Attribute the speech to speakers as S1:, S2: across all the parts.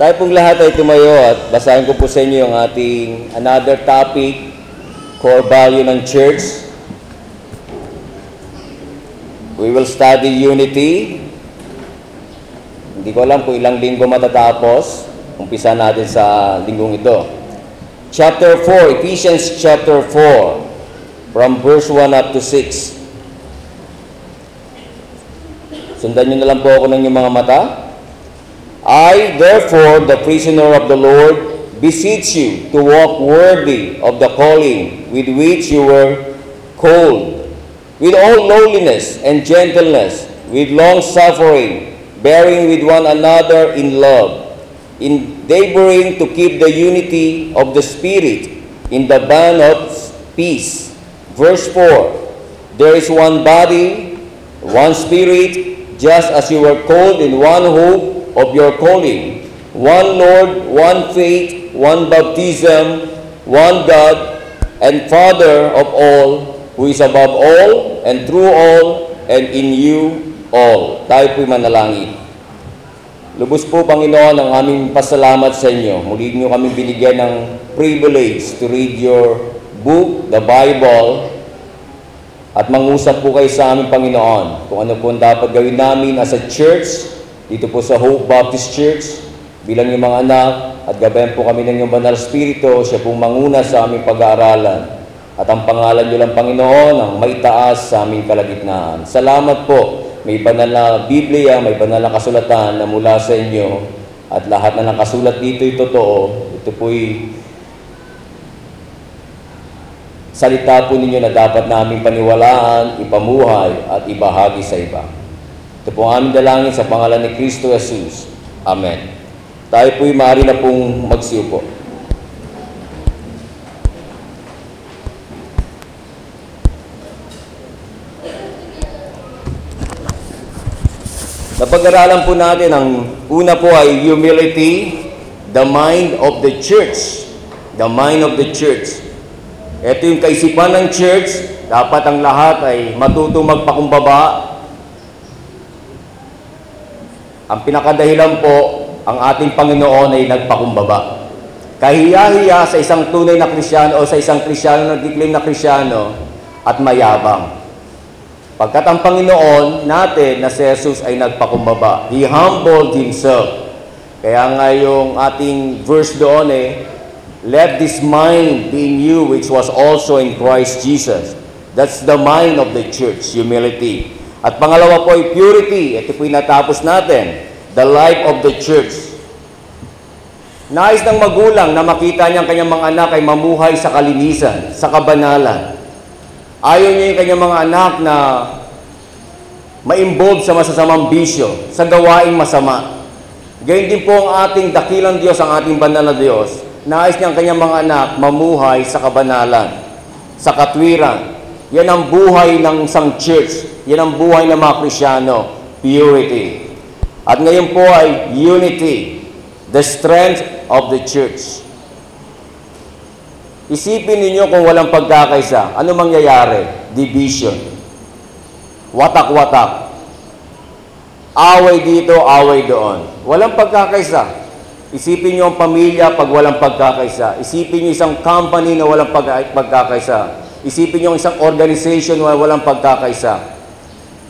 S1: Tayo pong lahat ay tumayo at basahin ko po sa inyo yung ating another topic, core value ng church. We will study unity. Hindi ko alam kung ilang linggo matatapos. Umpisa natin sa linggong ito. Chapter 4, Ephesians chapter 4, from verse 1 up to 6. Sundan nyo na lang po ako ng inyong mga mata. I, therefore, the prisoner of the Lord, beseech you to walk worthy of the calling with which you were called, with all lowliness and gentleness, with long suffering, bearing with one another in love, endeavoring to keep the unity of the Spirit in the band of peace. Verse 4 There is one body, one Spirit, just as you were called in one hope of your calling, one Lord, one faith, one baptism, one God, and Father of all, who is above all, and through all, and in you all. Tayo po'y manalangin. Lubos po, Panginoon, ang aming pasalamat sa inyo. Muli niyo kami binigyan ng privilege to read your book, the Bible, at mangusap po kayo sa aming Panginoon kung ano po ang dapat gawin namin as a church, dito po sa Hope Baptist Church, bilang yung mga anak, at gabayan po kami ng iyong banal spirito, siya pong manguna sa aming pag-aaralan. At ang pangalan niyo lang, Panginoon, ang maitaas sa aming kalagitnaan. Salamat po. May banal na Biblia, may banal na kasulatan na mula sa inyo. At lahat na nakasulat dito ay totoo. Ito po'y salita po ninyo na dapat namin paniwalaan, ipamuhay, at ibahagi sa iba. Ito po ang dalangin sa pangalan ni Kristo Jesus. Amen. Tayo po'y maaari na pong magsiupo. Napag-aralan po natin, ang una po ay humility, the mind of the church. The mind of the church. Ito yung kaisipan ng church, dapat ang lahat ay matutong magpakumbaba. Ang pinakadahilan po, ang ating Panginoon ay nagpakumbaba. Kahiya-hiya sa isang tunay na Krisyano o sa isang Krisyano na nagkiklaim na Krisyano at mayabang. Pagkat ang Panginoon natin na si Jesus ay nagpakumbaba. He humbled Himself. Kaya nga yung ating verse doon eh, Let this mind be in you which was also in Christ Jesus. That's the mind of the church, humility. At pangalawa po ay purity. Ito po natapos natin. The life of the church. Nais ng magulang na makita niyang kanyang mga anak ay mamuhay sa kalinisan, sa kabanalan. Ayaw niya yung kanyang mga anak na ma-involve sa masasamang bisyo, sa gawaing masama. Gayun din po ang ating dakilang Diyos, ang ating banal na Diyos. Nais niya ang kanyang mga anak mamuhay sa kabanalan, sa katwiran. Yan ang buhay ng isang church. Yan ang buhay ng mga Krisyano. Purity. At ngayon po ay unity. The strength of the church. Isipin ninyo kung walang pagkakaisa, ano mangyayari? Division. Watak-watak. Away dito, away doon. Walang pagkakaisa. Isipin nyo ang pamilya pag walang pagkakaisa. Isipin nyo isang company na walang pag- pagkakaisa. Isipin nyo isang organization na walang pagkakaisa.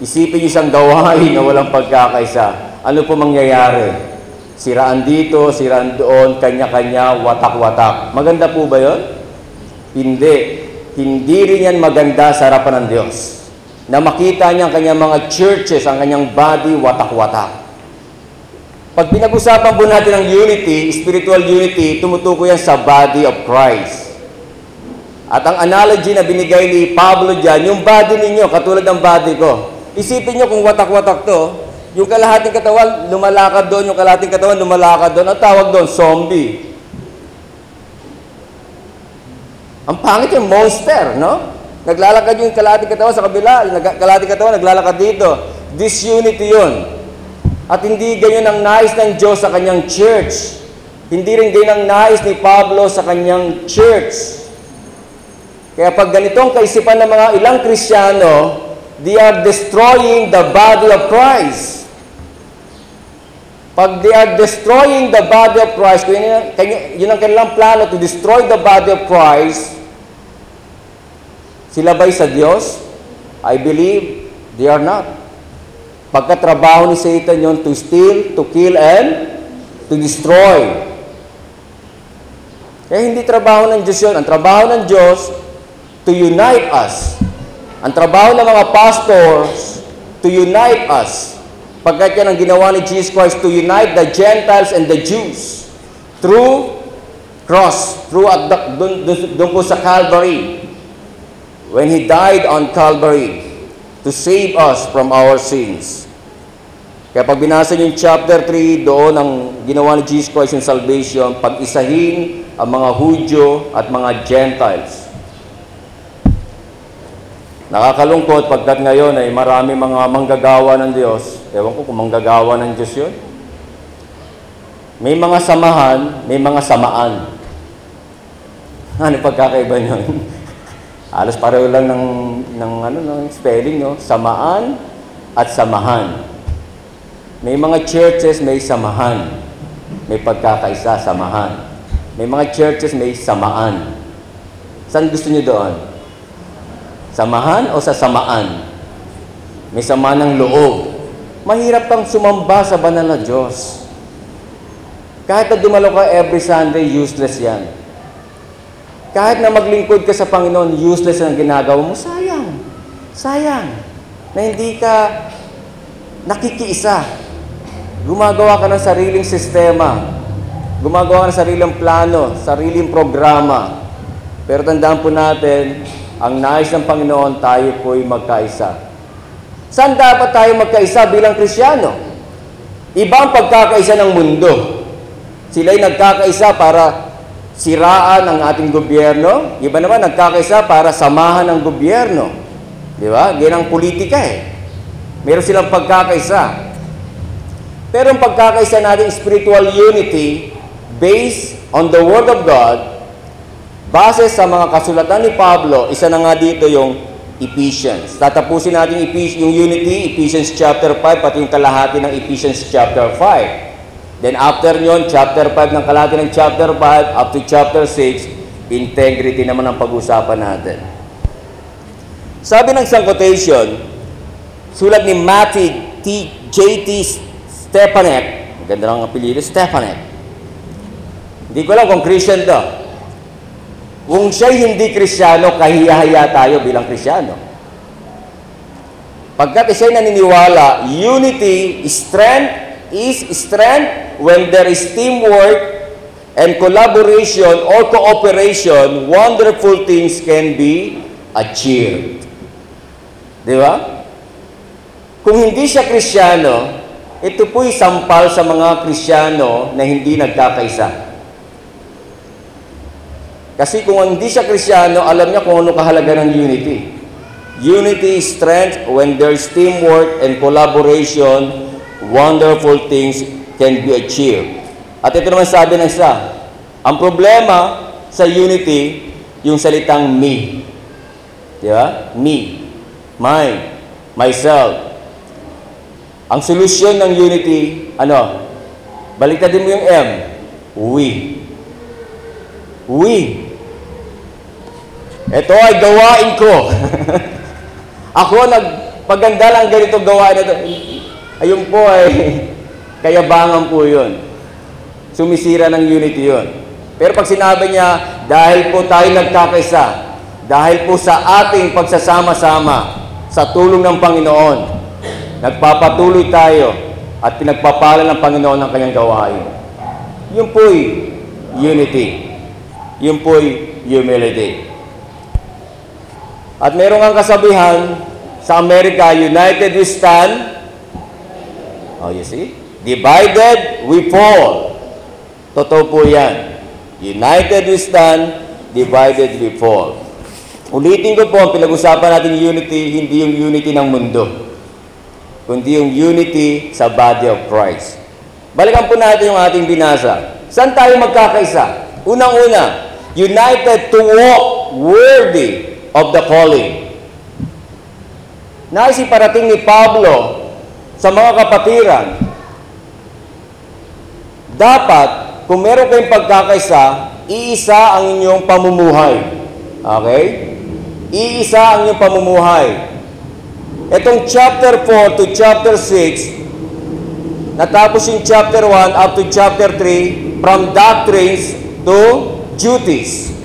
S1: Isipin nyo isang gawain na walang pagkakaisa. Ano po mangyayari? Siraan dito, siraan doon, kanya-kanya, watak-watak. Maganda po ba yon? Hindi. Hindi rin yan maganda sa harapan ng Diyos. Na makita niya ang kanyang mga churches, ang kanyang body, watak-watak. Pag pinag-usapan po natin ang unity, spiritual unity, tumutukoy yan sa body of Christ. At ang analogy na binigay ni Pablo dyan, yung body ninyo, katulad ng body ko. Isipin nyo kung watak-watak to, yung kalahating katawan, lumalakad doon, yung kalahating katawan, lumalakad doon. Ang tawag doon, zombie. Ang pangit yung monster, no? Naglalakad yung kalahating katawan sa kabila, yung kalahating katawan naglalakad dito. Disunity yun. At hindi ganyan ang nais ng Diyos sa kanyang church. Hindi rin ganyan ang nais ni Pablo sa kanyang church. Kaya pag ganitong kaisipan ng mga ilang Kristiyano, they are destroying the body of Christ. pag they are destroying the body of Christ, kung yun, yun ang kanilang plano to destroy the body of Christ, sila ba'y sa Diyos? I believe they are not. Pagkatrabaho ni Satan yon to steal, to kill, and to destroy. Kaya hindi trabaho ng Diyos yun. Ang trabaho ng Diyos, to unite us. Ang trabaho ng mga pastors, to unite us. Pagkat yan ang ginawa ni Jesus Christ, to unite the Gentiles and the Jews through cross, through at dun, dun po sa Calvary. When He died on Calvary to save us from our sins. Kaya pag binasa niyo yung chapter 3, doon ang ginawa ni Jesus Christ yung salvation, pag-isahin ang mga Hudyo at mga Gentiles. Nakakalungkot pagkat ngayon ay marami mga manggagawa ng Diyos. Ewan ko kung manggagawa ng Diyos yun. May mga samahan, may mga samaan. Ano pagkakaiba yun? Halos pareho lang ng, ng, ano, ng spelling, no? Samaan at samahan. May mga churches may samahan. May pagkakaisa, samahan. May mga churches may samaan. Saan gusto niyo doon? Samahan o sa? May sama ng loob. Mahirap kang sumamba sa banal na Diyos. Kahit na dumalo ka every Sunday, useless yan. Kahit na maglingkod ka sa Panginoon, useless ang ginagawa mo, sayang. Sayang. Na hindi ka nakikiisa. Gumagawa ka ng sariling sistema. Gumagawa ka ng sariling plano, sariling programa. Pero tandaan po natin, ang nais ng Panginoon, tayo po'y magkaisa. Saan dapat tayo magkaisa bilang Krisyano? Ibang pagkakaisa ng mundo. Sila'y nagkakaisa para siraan ang ating gobyerno. Iba naman nagkakaisa para samahan ang gobyerno. Di ba? Yan ang politika eh. Meron silang pagkakaisa. Pero ang pagkakaisa natin spiritual unity based on the Word of God, base sa mga kasulatan ni Pablo, isa na nga dito yung Ephesians. Tatapusin natin yung unity, Ephesians chapter 5, pati yung kalahati ng Ephesians chapter 5. Then after nyon, chapter 5 ng kalahati ng chapter 5, up to chapter 6, integrity naman ang pag-usapan natin. Sabi ng isang quotation, sulat ni Matthew T. J.T. Stepanek, ang ganda ng apelido, Stepanek. Hindi ko alam kung Christian to. Kung siya'y hindi Krisyano, kahiya-hiya tayo bilang Krisyano. Pagkat siya'y naniniwala, unity, strength, is strength when there is teamwork and collaboration or cooperation, wonderful things can be achieved. Di ba? Kung hindi siya Krisyano, ito po'y sampal sa mga Krisyano na hindi nagkakaisa. Kasi kung hindi siya Krisyano, alam niya kung ano kahalaga ng unity. Unity is strength when there's teamwork and collaboration, wonderful things can be achieved. At ito naman sabi ng isa, ang problema sa unity, yung salitang me. Di ba? Me. Mine. Myself. Ang solusyon ng unity, ano? Baliktadin mo yung M. We. We. Ito ay gawain ko. Ako nagpaganda lang ganito gawain ito. Ayun po ay kayabangan po yun. Sumisira ng unity yun. Pero pag sinabi niya, dahil po tayo nagkakaisa, dahil po sa ating pagsasama-sama, sa tulong ng Panginoon, nagpapatuloy tayo at pinagpapala ng Panginoon ang kanyang gawain. Yun po'y unity. Yun po'y humility. At meron ang kasabihan sa Amerika, United we stand. Oh, you see? Divided we fall. Totoo po yan. United we stand, divided we fall. Ulitin ko po, ang pinag-usapan natin unity, hindi yung unity ng mundo, kundi yung unity sa body of Christ. Balikan po natin yung ating binasa. Saan tayo magkakaisa? Unang-una, united to walk worthy of the calling. Nais iparating ni Pablo sa mga kapatiran dapat, kung meron kayong pagkakaisa, iisa ang inyong pamumuhay. Okay? Iisa ang inyong pamumuhay. Itong chapter 4 to chapter 6, natapos yung chapter 1 up to chapter 3, from doctrines to duties.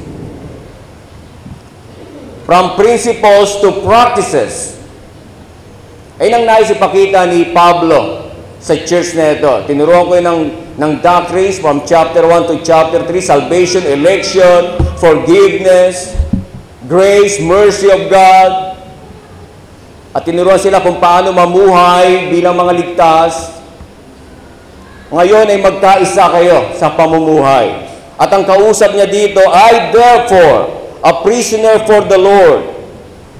S1: From principles to practices. Ayun ang nais ipakita ni Pablo sa church na ito. Tinuruan ko yun ng, ng doctrines from chapter 1 to chapter 3, salvation, election, forgiveness, grace, mercy of God. At tinuruan sila kung paano mamuhay bilang mga ligtas. Ngayon ay magkaisa kayo sa pamumuhay. At ang kausap niya dito, I therefore, a prisoner for the Lord,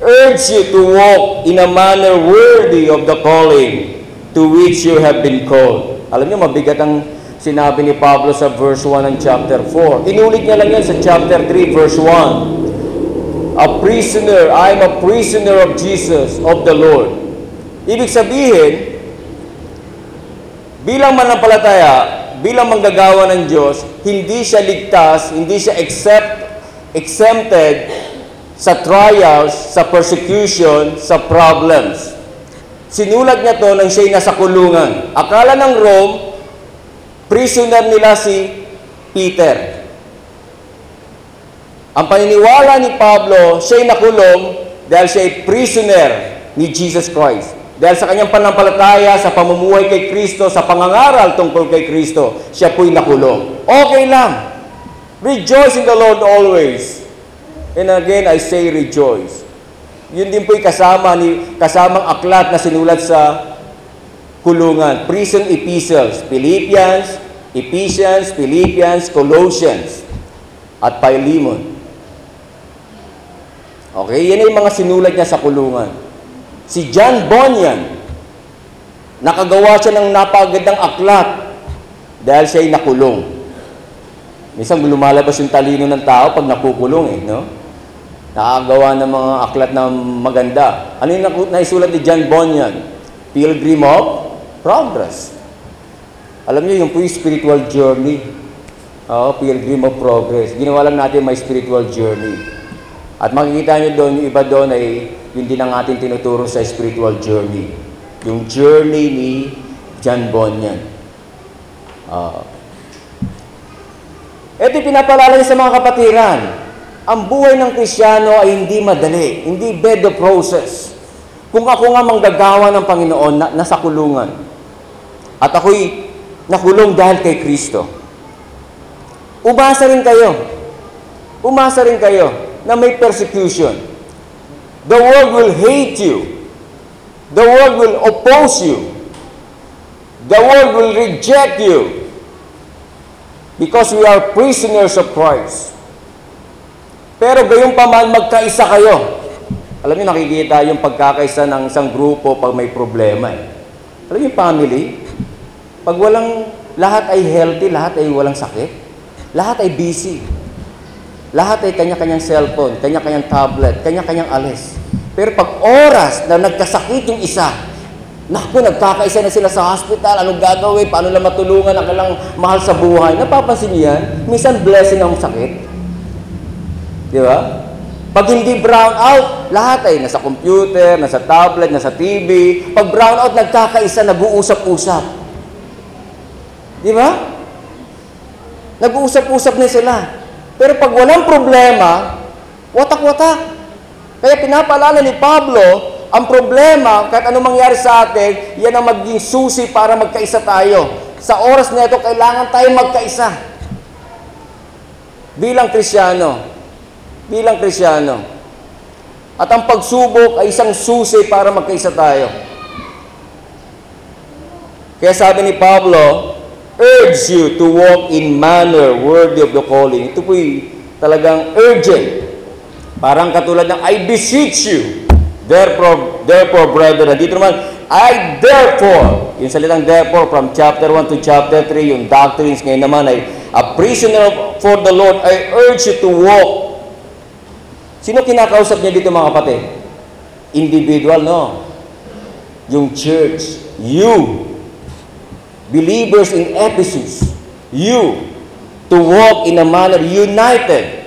S1: urge you to walk in a manner worthy of the calling to which you have been called. Alam niyo, mabigat ang sinabi ni Pablo sa verse 1 ng chapter 4. Inulit niya lang yan sa chapter 3, verse 1. A prisoner, I am a prisoner of Jesus, of the Lord. Ibig sabihin, bilang manampalataya, bilang manggagawa ng Diyos, hindi siya ligtas, hindi siya accept, exempted sa trials, sa persecution, sa problems. Sinulat niya to nang siya'y nasa kulungan. Akala ng Rome, prisoner nila si Peter. Ang paniniwala ni Pablo, siya'y nakulong dahil siya'y prisoner ni Jesus Christ. Dahil sa kanyang panampalataya, sa pamumuhay kay Kristo, sa pangangaral tungkol kay Kristo, siya po'y nakulong. Okay lang. Rejoice in the Lord always. And again, I say rejoice. Yun din po'y kasama ni kasamang aklat na sinulat sa kulungan. Prison epistles. Philippians, Ephesians, Philippians, Colossians, at Philemon. Okay, yan ay mga sinulat niya sa kulungan. Si John Bunyan, nakagawa siya ng napagandang aklat dahil siya ay nakulong. Minsan lumalabas yung talino ng tao pag nakukulong eh, no? Nakagawa ng mga aklat na maganda. Ano yung naisulat ni John Bunyan? Pilgrim of Progress. Alam niyo, yung po yung spiritual journey. Oo, Pilgrim of Progress. Ginawa lang natin may spiritual journey. At makikita niyo doon, yung iba doon ay yun din ang ating tinuturo sa spiritual journey. Yung journey ni John Bunyan. Ah. Ito pinapalala sa mga kapatiran. Ang buhay ng Krisyano ay hindi madali, hindi bed of process. Kung ako nga manggagawa ng Panginoon, na, nasa kulungan, at ako'y nakulong dahil kay Kristo, umasa rin kayo. Umasa rin kayo na may persecution. The world will hate you. The world will oppose you. The world will reject you. Because we are prisoners of Christ. Pero gayon pa man, magkaisa kayo. Alam niyo, nakikita yung pagkakaisa ng isang grupo pag may problema. Eh. Alam niyo, family, pag walang, lahat ay healthy, lahat ay walang sakit, lahat ay busy. Lahat ay kanya-kanyang cellphone, kanya-kanyang tablet, kanya-kanyang alis. Pero pag oras na nagkasakit yung isa, naku, nagkakaisa na sila sa hospital, anong gagawin, paano lang matulungan ang kailang mahal sa buhay. Napapansin niyo? Minsan blessing ang sakit. Di ba? Pag hindi brown out, lahat ay nasa computer, nasa tablet, nasa TV. Pag brown out, nagkakaisa, nag-uusap-usap. Di ba? Nag-uusap-usap na sila. Pero pag walang problema, watak-watak. Kaya pinapaalala ni Pablo, ang problema, kahit anong mangyari sa atin, yan ang maging susi para magkaisa tayo. Sa oras na ito, kailangan tayo magkaisa. Bilang Krisyano. Bilang Krisyano. At ang pagsubok ay isang susi para magkaisa tayo. Kaya sabi ni Pablo, urge you to walk in manner worthy of the calling. Ito po'y talagang urgent. Parang katulad ng, I beseech you. Therefore, therefore, brethren, dito naman, I therefore, yung salitang therefore from chapter 1 to chapter 3, yung doctrines ngayon naman ay, a prisoner for the Lord, I urge you to walk. Sino kinakausap niya dito mga kapatid? Individual, no? Yung church, you, believers in Ephesus, you to walk in a manner united.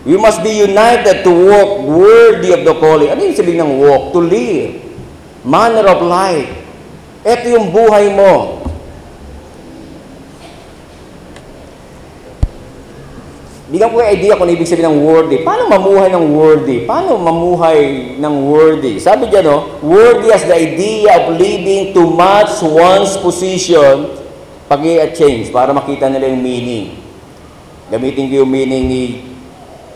S1: We must be united to walk worthy of the calling. Ano yung sabihin ng walk? To live. Manner of life. Ito yung buhay mo. Bigyan ko yung idea kung ano ibig sabihin ng worthy. Paano mamuhay ng worthy? Paano mamuhay ng worthy? Sabi dyan, no? Worthy as the idea of living to match one's position pag at change para makita nila yung meaning. Gamitin ko yung meaning ni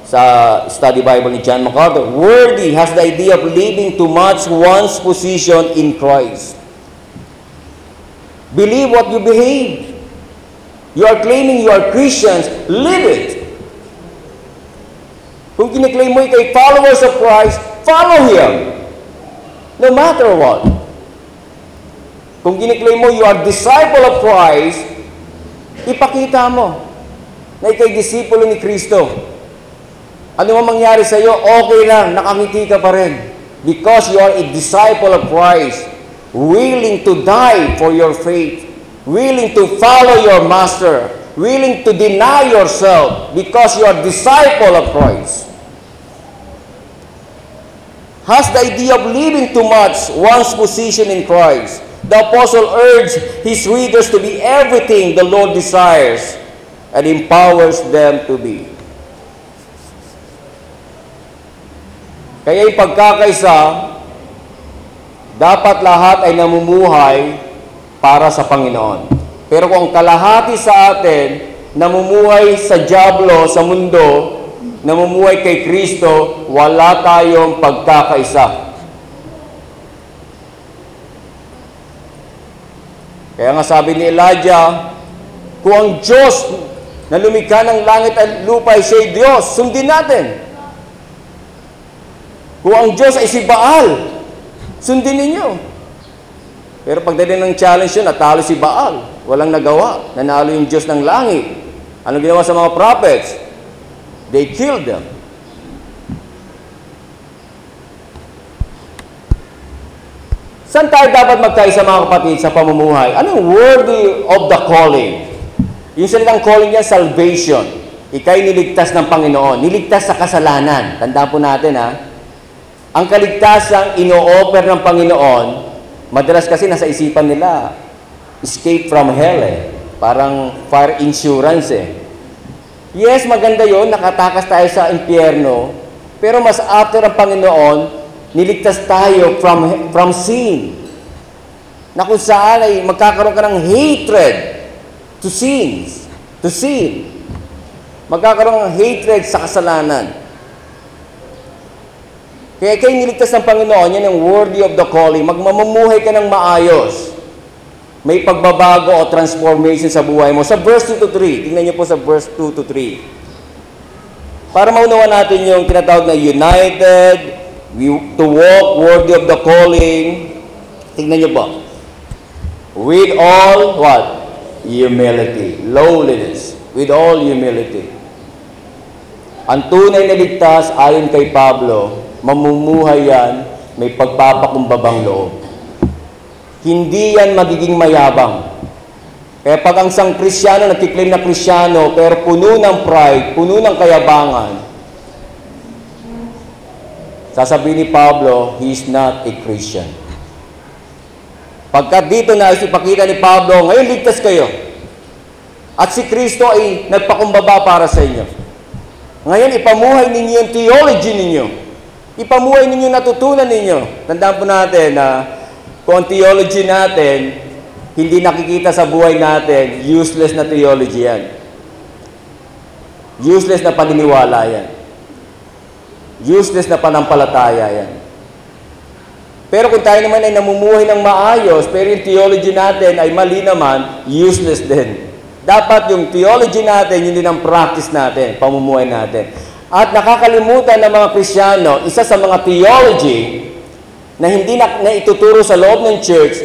S1: sa study Bible ni John MacArthur. Worthy has the idea of living to match one's position in Christ. Believe what you behave. You are claiming you are Christians, live it. Kung kiniklaim mo ikay followers of Christ, follow Him. No matter what. Kung kiniklaim mo you are disciple of Christ, ipakita mo na ikay disipulo ni Kristo. Ano man mangyari sa iyo, okay lang, nakangiti ka pa rin. Because you are a disciple of Christ, willing to die for your faith, willing to follow your master, willing to deny yourself because you are disciple of Christ. Has the idea of living too much one's position in Christ. The apostle urged his readers to be everything the Lord desires and empowers them to be. Kaya pagkakaisa, dapat lahat ay namumuhay para sa Panginoon. Pero kung kalahati sa atin namumuhay sa Diablo, sa mundo, namumuhay kay Kristo, wala tayong pagkakaisa. Kaya nga sabi ni Elijah, kung ang Diyos na lumikha ng langit at lupa ay siya'y Diyos, sundin natin. Kung ang Diyos ay si Baal, sundin ninyo. Pero pagdating ng challenge yun, natalo si Baal. Walang nagawa. Nanalo yung Diyos ng langit. Ano ginawa sa mga prophets? They killed them. Saan tayo dapat magkaisa mga kapatid sa pamumuhay? Anong worthy of the calling? Yung salitang calling niya, salvation. Ika'y niligtas ng Panginoon. Niligtas sa kasalanan. Tandaan po natin ha. Ang kaligtasang ino-offer ng Panginoon, madalas kasi nasa isipan nila, escape from hell eh. Parang fire insurance eh. Yes, maganda yon nakatakas tayo sa impyerno, pero mas after ang Panginoon, niligtas tayo from, from sin. Na kung saan ay magkakaroon ka ng hatred to sins, to sin. Magkakaroon ng hatred sa kasalanan. Kaya kayo niligtas ng Panginoon, yan ang worthy of the calling. Magmamumuhay ka ng maayos. May pagbabago o transformation sa buhay mo. Sa verse 2 to 3, tingnan niyo po sa verse 2 to 3. Para maunawa natin yung tinatawag na united, we, to walk worthy of the calling. Tingnan niyo po. With all, what? Humility. Lowliness. With all humility. Ang tunay na ligtas, ayon kay Pablo, mamumuhay yan, may pagpapakumbabang loob. Hindi yan magiging mayabang. Kaya pag ang isang Krisyano nagkiklaim na Krisyano, pero puno ng pride, puno ng kayabangan, sasabihin ni Pablo, he is not a Christian. Pagkat dito na ipakita ni Pablo, ngayon ligtas kayo. At si Kristo ay nagpakumbaba para sa inyo. Ngayon, ipamuhay ninyo yung theology ninyo. Ipamuhay ninyo natutunan ninyo. Tandaan po natin na kung theology natin, hindi nakikita sa buhay natin, useless na theology yan. Useless na paniniwala yan. Useless na panampalataya yan. Pero kung tayo naman ay namumuhay ng maayos, pero yung theology natin ay mali naman, useless din. Dapat yung theology natin, yun din ang practice natin, pamumuhay natin. At nakakalimutan ng mga Krisyano, isa sa mga theology na hindi na, na ituturo sa loob ng church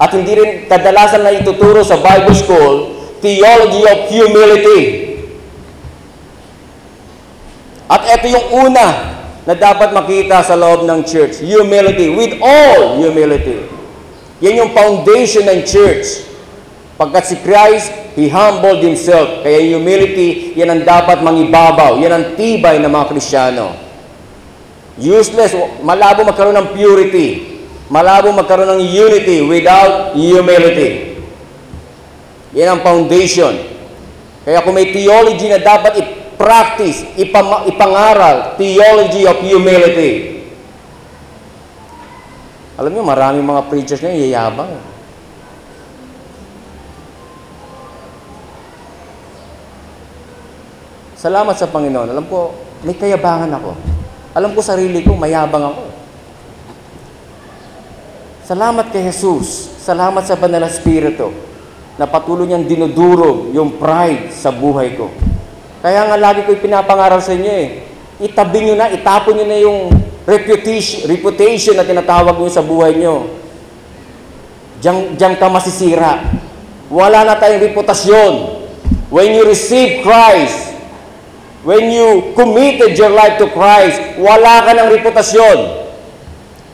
S1: at hindi rin kadalasan na ituturo sa Bible school, theology of humility. At ito yung una na dapat makita sa loob ng church. Humility. With all humility. Yan yung foundation ng church. Pagkat si Christ He humbled himself. Kaya humility, yan ang dapat mangibabaw. Yan ang tibay ng mga Kristiyano. Useless, malabo magkaroon ng purity. Malabo magkaroon ng unity without humility. Yan ang foundation. Kaya kung may theology na dapat i-practice, ipama- ipangaral, theology of humility. Alam niyo, maraming mga preachers ngayon yayabang. Salamat sa Panginoon. Alam ko, may kayabangan ako. Alam ko sarili ko, mayabang ako. Salamat kay Jesus. Salamat sa Banal na Espiritu na patuloy niyang dinudurog yung pride sa buhay ko. Kaya nga lagi ko ipinapangaral sa inyo eh. Itabi niyo na, itapon niyo na yung reputation, reputation na tinatawag niyo sa buhay niyo. Diyan, diyan ka masisira. Wala na tayong reputasyon. When you receive Christ, when you committed your life to Christ, wala ka ng reputasyon.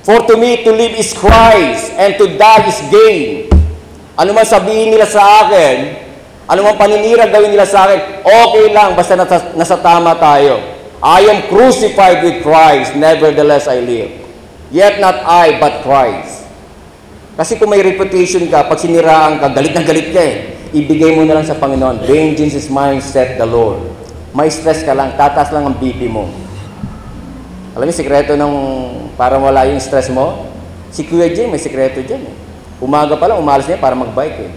S1: For to me, to live is Christ, and to die is gain. Ano man sabihin nila sa akin, ano man paninira gawin nila sa akin, okay lang, basta nasa, nasa tama tayo. I am crucified with Christ, nevertheless I live. Yet not I, but Christ. Kasi kung may reputation ka, pag siniraan ka, galit na galit ka eh. Ibigay mo na lang sa Panginoon. Vengeance is mine, said the Lord. May stress ka lang, tataas lang ang BP mo. Alam niyo, sikreto ng para wala yung stress mo? Si Kuya Jay, may sikreto dyan eh. Umaga pa lang, umalis niya para mag-bike eh.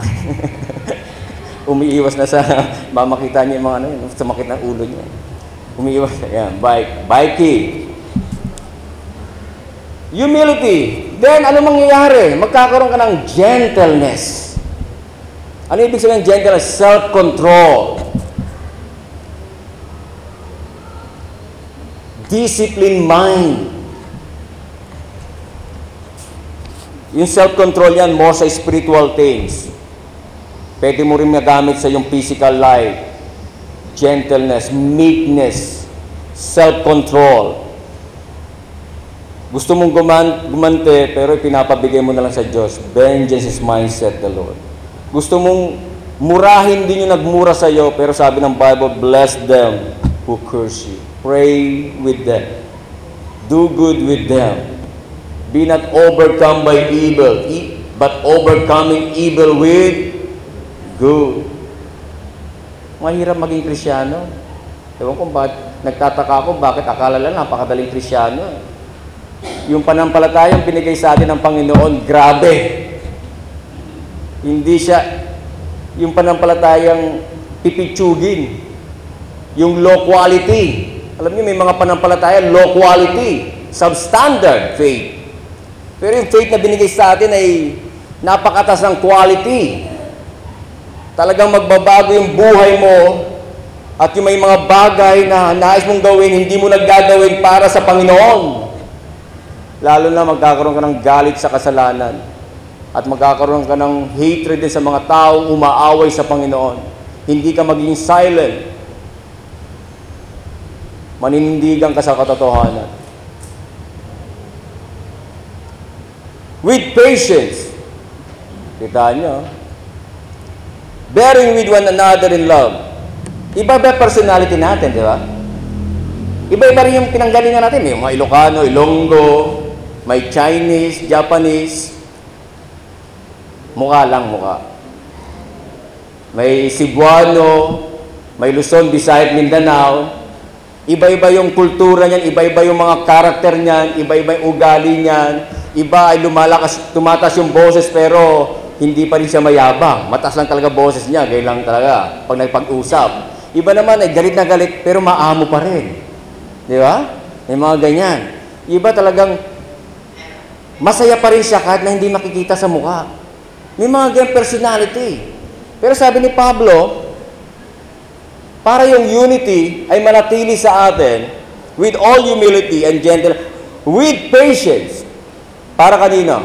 S1: Umiiwas na sa, mamakita niya yung mga ano yun, sumakit ng ulo niya. Umiiwas yan, bike, biking. Humility. Then, ano mangyayari? Magkakaroon ka ng gentleness. Ano ibig sabihin ng gentleness? Self-control. Discipline mind. Yung self-control yan, more sa spiritual things. Pwede mo rin magamit sa yung physical life. Gentleness, meekness, self-control. Gusto mong guman, gumante, pero pinapabigay mo na lang sa Diyos. Vengeance is mine, said the Lord. Gusto mong murahin din yung nagmura sa iyo, pero sabi ng Bible, bless them who curse you. Pray with them. Do good with them. Be not overcome by evil, e- but overcoming evil with good. Mahirap maging Krisyano. Ewan ko bakit, nagtataka ako bakit akala lang napakadaling Krisyano. Yung panampalatayang binigay sa atin ng Panginoon, grabe. Hindi siya, yung panampalatayang pipitsugin. Yung low quality. Alam niyo, may mga panampalataya, low quality. Substandard faith. Pero yung faith na binigay sa atin ay napakatas ng quality. Talagang magbabago yung buhay mo at yung may mga bagay na nais mong gawin, hindi mo naggagawin para sa Panginoon. Lalo na magkakaroon ka ng galit sa kasalanan at magkakaroon ka ng hatred din sa mga taong umaaway sa Panginoon. Hindi ka magiging silent. Maninindigan ka sa katotohanan. With patience. Kita nyo. Bearing with one another in love. Iba ba personality natin, di ba? Iba-iba rin yung pinanggalingan natin. May mga Ilocano, Ilonggo, may Chinese, Japanese. Mukha lang, mukha. May Cebuano, may Luzon, Visayas, Mindanao. Iba-iba yung kultura niyan, iba-iba yung mga karakter niyan, iba-iba yung ugali niyan. Iba ay lumalakas, tumatas yung boses pero hindi pa rin siya mayabang. Mataas lang talaga boses niya, gaya lang talaga pag nagpag-usap. Iba naman ay galit na galit pero maamo pa rin. Di ba? May mga ganyan. Iba talagang masaya pa rin siya kahit na hindi makikita sa mukha. May mga ganyan personality. Pero sabi ni Pablo, para yung unity ay manatili sa atin with all humility and gentle, with patience. Para kanino?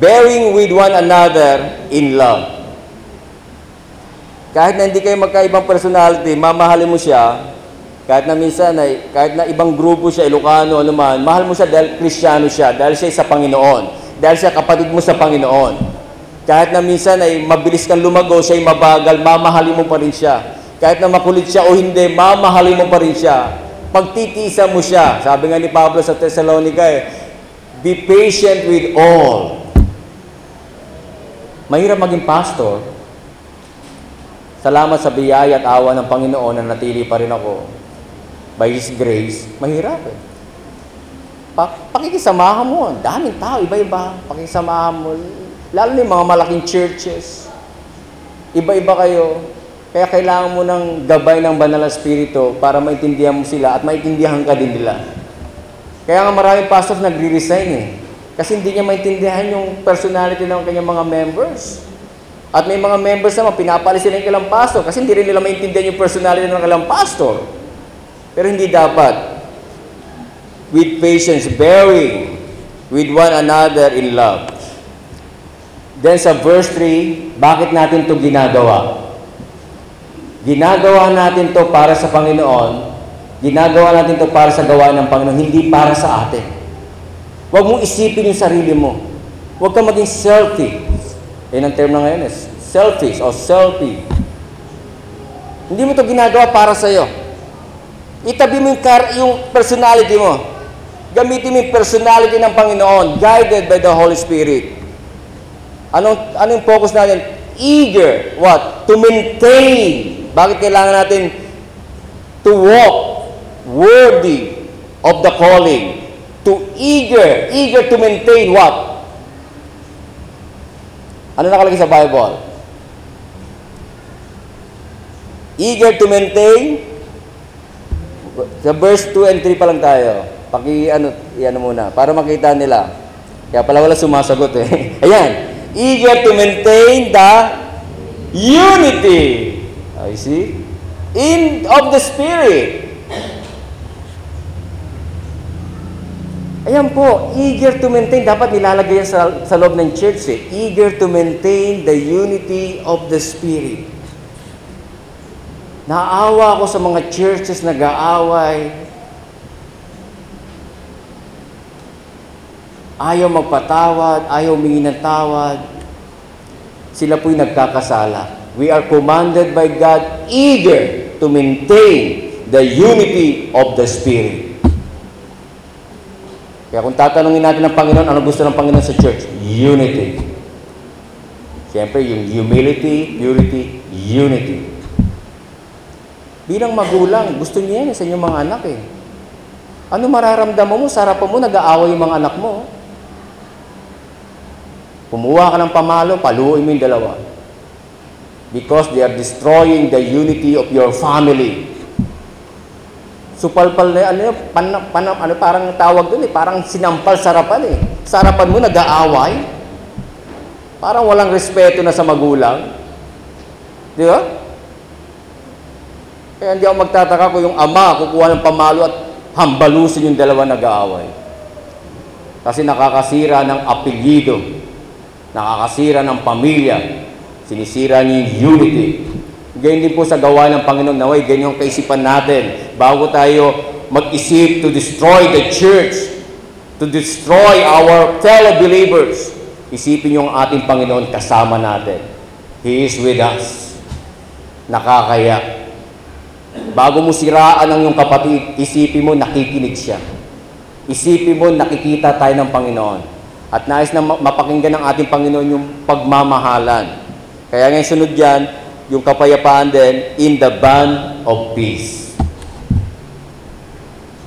S1: Bearing with one another in love. Kahit na hindi kayo magkaibang personality, mamahalin mo siya, kahit na minsan ay, kahit na ibang grupo siya, Ilocano, ano man, mahal mo siya dahil Kristiyano siya, dahil siya sa Panginoon, dahil siya kapatid mo sa Panginoon. Kahit na minsan ay mabilis kang lumago, siya ay mabagal, mamahalin mo pa rin siya. Kahit na makulit siya o hindi, mamahalin mo pa rin siya. Pagtitiisa mo siya. Sabi nga ni Pablo sa Thessalonica eh, be patient with all. Mahirap maging pastor. Salamat sa biyaya at awa ng Panginoon na natili pa rin ako. By His grace, mahirap eh. Pa pakikisamahan mo, daming tao, iba-iba. Pakikisamahan mo, lalo na yung mga malaking churches. Iba-iba kayo. Kaya kailangan mo ng gabay ng banal na spirito para maintindihan mo sila at maintindihan ka din nila. Kaya nga maraming pastors nagre-resign eh. Kasi hindi niya maintindihan yung personality ng kanyang mga members. At may mga members naman, pinapalis sila yung kailang pastor kasi hindi rin nila maintindihan yung personality ng kailang pastor. Pero hindi dapat. With patience, bearing with one another in love. Then sa verse 3, bakit natin to ginagawa? Ginagawa natin to para sa Panginoon. Ginagawa natin to para sa gawa ng Panginoon, hindi para sa atin. Huwag mong isipin yung sarili mo. Huwag kang maging selfish. Yan ang term na ngayon is selfish o selfie. Hindi mo to ginagawa para sa iyo. Itabi mo yung, yung personality mo. Gamitin mo yung personality ng Panginoon, guided by the Holy Spirit. Anong, anong focus natin? Eager, what? To maintain. Bakit kailangan natin to walk worthy of the calling? To eager, eager to maintain what? Ano nakalagay sa Bible? Eager to maintain. Sa verse 2 and 3 pa lang tayo. Paki ano, ano muna, para makita nila. Kaya pala wala sumasagot eh. Ayan. Eager to maintain the unity. I see? In of the Spirit. Ayan po, eager to maintain. Dapat nilalagay yan sa, sa loob ng church eh. Eager to maintain the unity of the Spirit. Naawa ako sa mga churches nag-aaway. Ayaw magpatawad, ayaw humingi ng tawad. Sila po'y nagkakasala. We are commanded by God eager to maintain the unity of the Spirit. Kaya kung tatanungin natin ng Panginoon, ano gusto ng Panginoon sa church? Unity. Siyempre, yung humility, purity, unity. Bilang magulang, gusto niya yan sa inyong mga anak eh. Ano mararamdaman mo sa harapan mo, nag-aaway yung mga anak mo? Kumuha ka ng pamalo, paluin mo yung dalawa. Because they are destroying the unity of your family. Supalpal na ano, pan, pan, ano parang tawag doon eh, parang sinampal sarapan eh. Sarapan mo nag-aaway. Parang walang respeto na sa magulang. Di ba? Kaya hindi ako magtataka kung yung ama kukuha ng pamalo at hambalusin yung dalawa nag-aaway. Kasi nakakasira ng apelyido, nakakasira ng pamilya, sinisira yung unity. Ganyan din po sa gawa ng Panginoon naway, ganyan yung kaisipan natin. Bago tayo mag-isip to destroy the church, to destroy our fellow believers, isipin yung ating Panginoon kasama natin. He is with us. Nakakaya. Bago mo siraan ang iyong kapatid, isipin mo nakikinig siya. Isipin mo nakikita tayo ng Panginoon. At nais na ma- mapakinggan ng ating Panginoon yung pagmamahalan. Kaya ngayon sunod yan, yung kapayapaan din in the band of peace.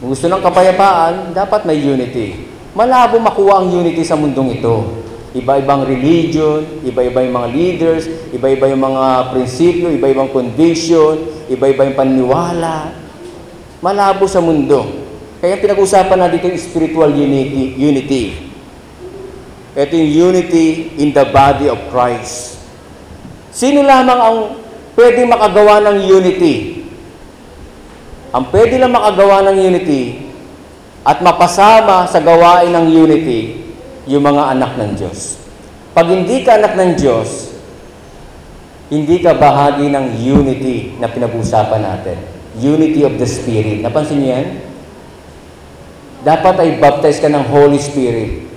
S1: Kung gusto ng kapayapaan, dapat may unity. Malabo makuha ang unity sa mundong ito. Iba-ibang religion, iba-iba yung mga leaders, iba-iba yung mga prinsipyo, iba-ibang conviction, iba-iba yung paniniwala. Malabo sa mundo. Kaya pinag-usapan natin yung spiritual unity. unity. Ito yung unity in the body of Christ. Sino lamang ang pwedeng makagawa ng unity? Ang pwede lang makagawa ng unity at mapasama sa gawain ng unity, yung mga anak ng Diyos. Pag hindi ka anak ng Diyos, hindi ka bahagi ng unity na pinag-usapan natin. Unity of the Spirit. Napansin niyo yan? Dapat ay baptize ka ng Holy Spirit.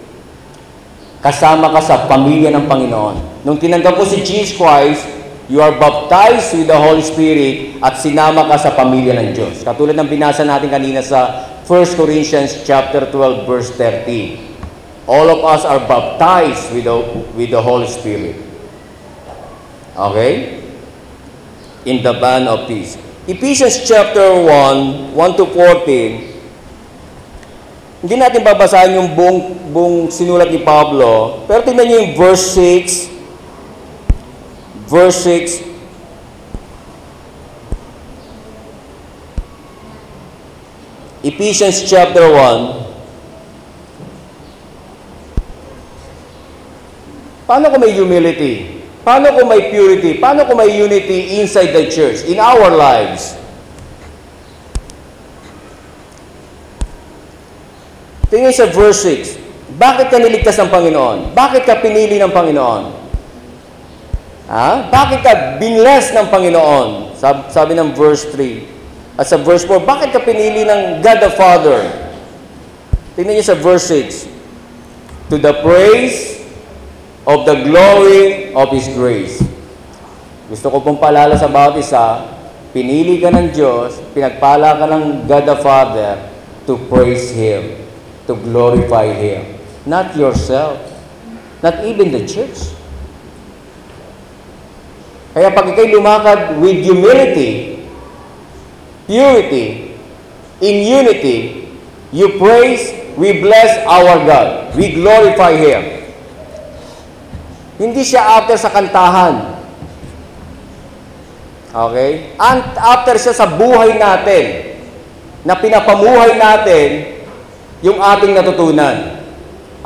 S1: Kasama ka sa pamilya ng Panginoon. Nung tinanggap mo si Jesus Christ, you are baptized with the Holy Spirit at sinama ka sa pamilya ng Diyos. Katulad ng binasa natin kanina sa 1 Corinthians chapter 12 verse 13. All of us are baptized with the, with the Holy Spirit. Okay? In the band of peace. Ephesians chapter 1, 1 to 14, hindi natin babasahin yung buong, buong sinulat ni Pablo, pero tingnan niyo yung verse 6, verse 6, Ephesians chapter 1, Paano kung may humility? Paano kung may purity? Paano kung may unity inside the church, in our lives? Tingnan sa verse 6. Bakit ka niligtas ng Panginoon? Bakit ka pinili ng Panginoon? Ha? Bakit ka binless ng Panginoon? Sabi, sabi ng verse 3. At sa verse 4, bakit ka pinili ng God the Father? Tingnan niyo sa verse 6. To the praise of the glory of His grace. Gusto ko pong paalala sa bawat isa, pinili ka ng Diyos, pinagpala ka ng God the Father to praise Him, to glorify Him. Not yourself, not even the church. Kaya pag ikay lumakad with humility, purity, in unity, you praise, we bless our God, we glorify Him. Hindi siya after sa kantahan. Okay? And after siya sa buhay natin, na pinapamuhay natin yung ating natutunan.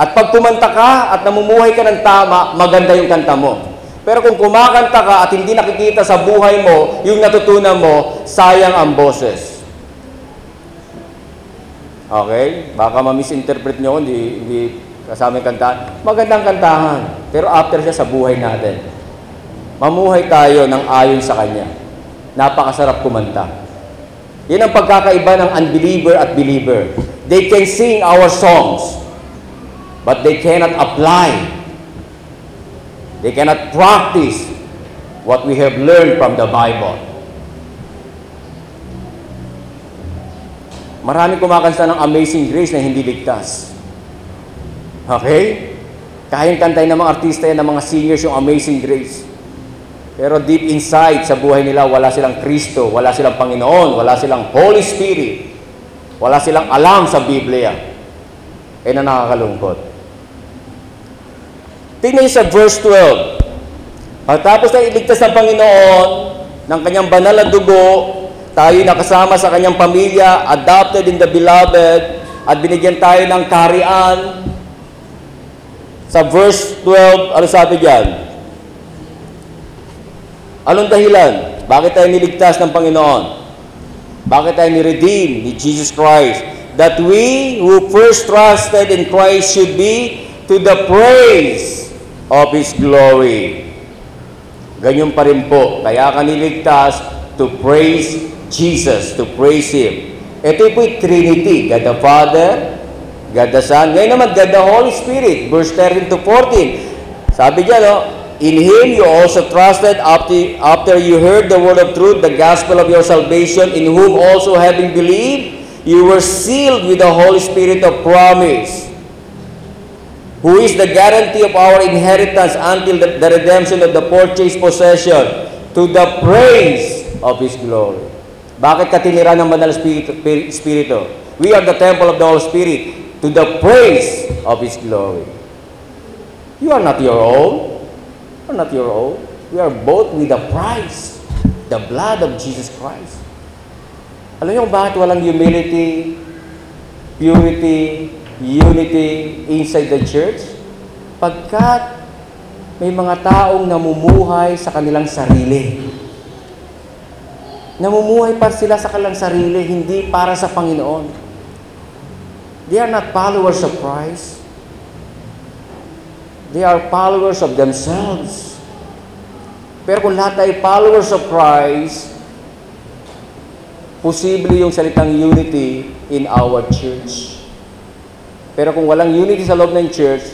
S1: At pag kumanta ka at namumuhay ka ng tama, maganda yung kanta mo. Pero kung kumakanta ka at hindi nakikita sa buhay mo yung natutunan mo, sayang ang boses. Okay? Baka ma-misinterpret nyo, hindi, hindi kasama yung kantahan. Magandang kantahan. Pero after siya sa buhay natin. Mamuhay tayo ng ayon sa Kanya. Napakasarap kumanta. Yan ang pagkakaiba ng unbeliever at believer. They can sing our songs, but they cannot apply. They cannot practice what we have learned from the Bible. Marami kumakanta ng Amazing Grace na hindi ligtas. Okay? Kayang kantay ng mga artista yan, ng mga singers yung Amazing Grace. Pero deep inside sa buhay nila, wala silang Kristo, wala silang Panginoon, wala silang Holy Spirit, wala silang alam sa Biblia. Eh na nakakalungkot. Tingnan sa verse 12. Pagkatapos na iligtas ng Panginoon ng kanyang banal na dugo, tayo nakasama sa kanyang pamilya, adopted in the beloved, at binigyan tayo ng karian. Sa verse 12, ano sabi diyan? Anong dahilan? Bakit tayo niligtas ng Panginoon? Bakit tayo ni-redeem ni Jesus Christ? That we who first trusted in Christ should be to the praise of His glory. Ganyan pa rin po. Kaya ka niligtas to praise Jesus, to praise Him. Ito po'y Trinity. God the Father, God the Son. Ngayon naman, God the Holy Spirit. Verse 13 to 14. Sabi diyan, no? In Him you also trusted after, after you heard the word of truth, the gospel of your salvation, in whom also having believed, you were sealed with the Holy Spirit of promise, who is the guarantee of our inheritance until the, the redemption of the purchased possession, to the praise of His glory. Bakit ka tinira ng Banal? Espiritu? We are the temple of the Holy Spirit, to the praise of His glory. You are not your own. Are not your own. We are bought with a price, the blood of Jesus Christ. Alam niyo bakit walang humility, purity, unity inside the church? Pagkat may mga taong namumuhay sa kanilang sarili. Namumuhay pa sila sa kanilang sarili, hindi para sa Panginoon. They are not followers of Christ. They are followers of themselves. Pero kung lahat ay followers of Christ, posible yung salitang unity in our church. Pero kung walang unity sa loob ng church,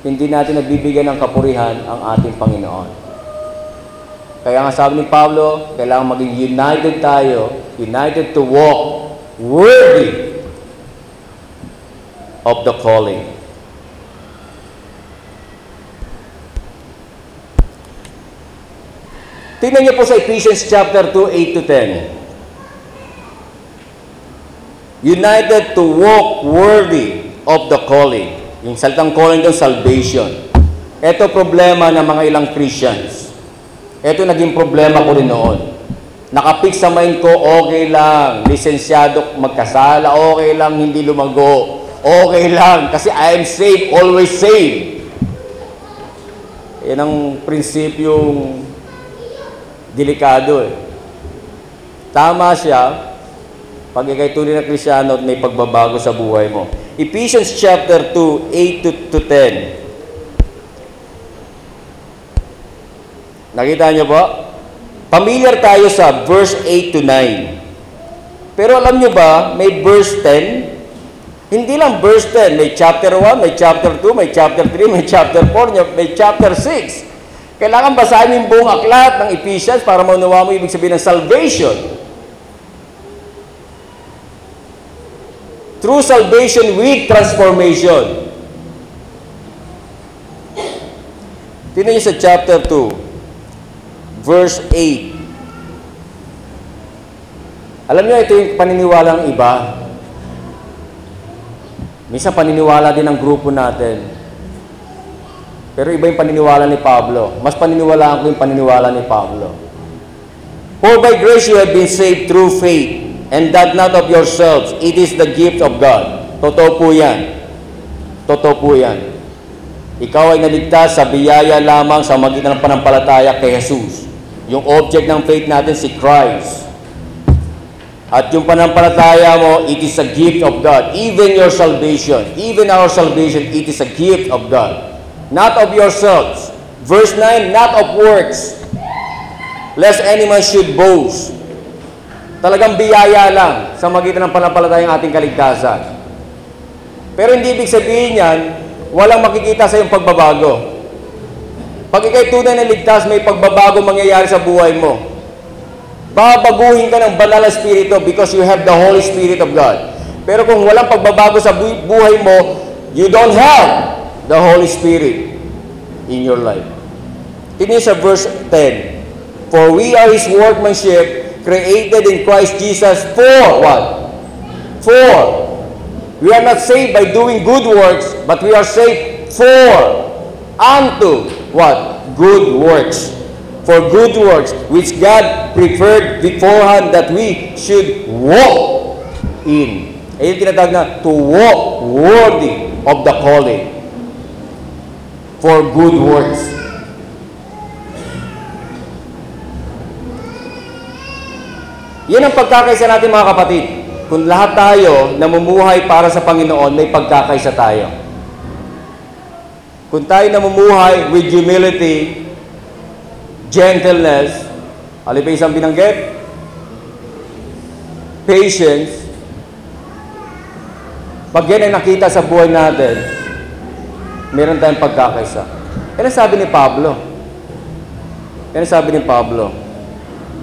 S1: hindi natin nabibigyan ng kapurihan ang ating Panginoon. Kaya nga sabi ni Pablo, kailangan maging united tayo, united to walk worthy of the calling. Tingnan niyo po sa Ephesians chapter 2, 8 to 10. United to walk worthy of the calling. Yung salitang calling doon, salvation. Ito problema ng mga ilang Christians. Ito naging problema ko rin noon. Nakapik sa mind ko, okay lang, lisensyado magkasala, okay lang, hindi lumago, okay lang, kasi I am saved, always saved. Yan ang prinsipyong delikado eh. Tama siya pag ikay tunay na Krisyano at may pagbabago sa buhay mo. Ephesians chapter 2, 8 to, to 10. Nakita niyo po? Familiar tayo sa verse 8 to 9. Pero alam niyo ba, may verse 10? Hindi lang verse 10, may chapter 1, may chapter 2, may chapter 3, may chapter 4, may chapter 6. Kailangan basahin yung buong aklat ng Ephesians para maunawa mo ibig sabihin ng salvation. Through salvation with transformation. Tingnan niyo sa chapter 2, verse 8. Alam niyo, ito yung paniniwala ng iba. Minsan paniniwala din ng grupo natin. Pero iba yung paniniwala ni Pablo. Mas paniniwalaan ko yung paniniwala ni Pablo. For by grace you have been saved through faith, and that not of yourselves. It is the gift of God. Totoo po yan. Totoo po yan. Ikaw ay naligtas sa biyaya lamang sa magitan ng panampalataya kay Jesus. Yung object ng faith natin si Christ. At yung panampalataya mo, it is a gift of God. Even your salvation, even our salvation, it is a gift of God. Not of yourselves. Verse 9, not of works. Lest any man should boast. Talagang biyaya lang sa magitan ng panampalataya ng ating kaligtasan. Pero hindi ibig sabihin yan, walang makikita sa iyong pagbabago. Pag ikay tunay na ligtas, may pagbabago mangyayari sa buhay mo. Babaguhin ka ng banal na spirito because you have the Holy Spirit of God. Pero kung walang pagbabago sa bu- buhay mo, you don't have the Holy Spirit in your life. Tingnan sa verse 10. For we are His workmanship, created in Christ Jesus for what? For. We are not saved by doing good works, but we are saved for. Unto what? Good works. For good works, which God prepared beforehand that we should walk in. Ayun tinatawag na to walk worthy of the calling for good works. Yan ang pagkakaisa natin mga kapatid. Kung lahat tayo namumuhay para sa Panginoon, may pagkakaisa tayo. Kung tayo namumuhay with humility, gentleness, alin pa isang binanggit? Patience. Pag yan ay nakita sa buhay natin, meron tayong pagkakaisa. Yan ang sabi ni Pablo. Yan ang sabi ni Pablo.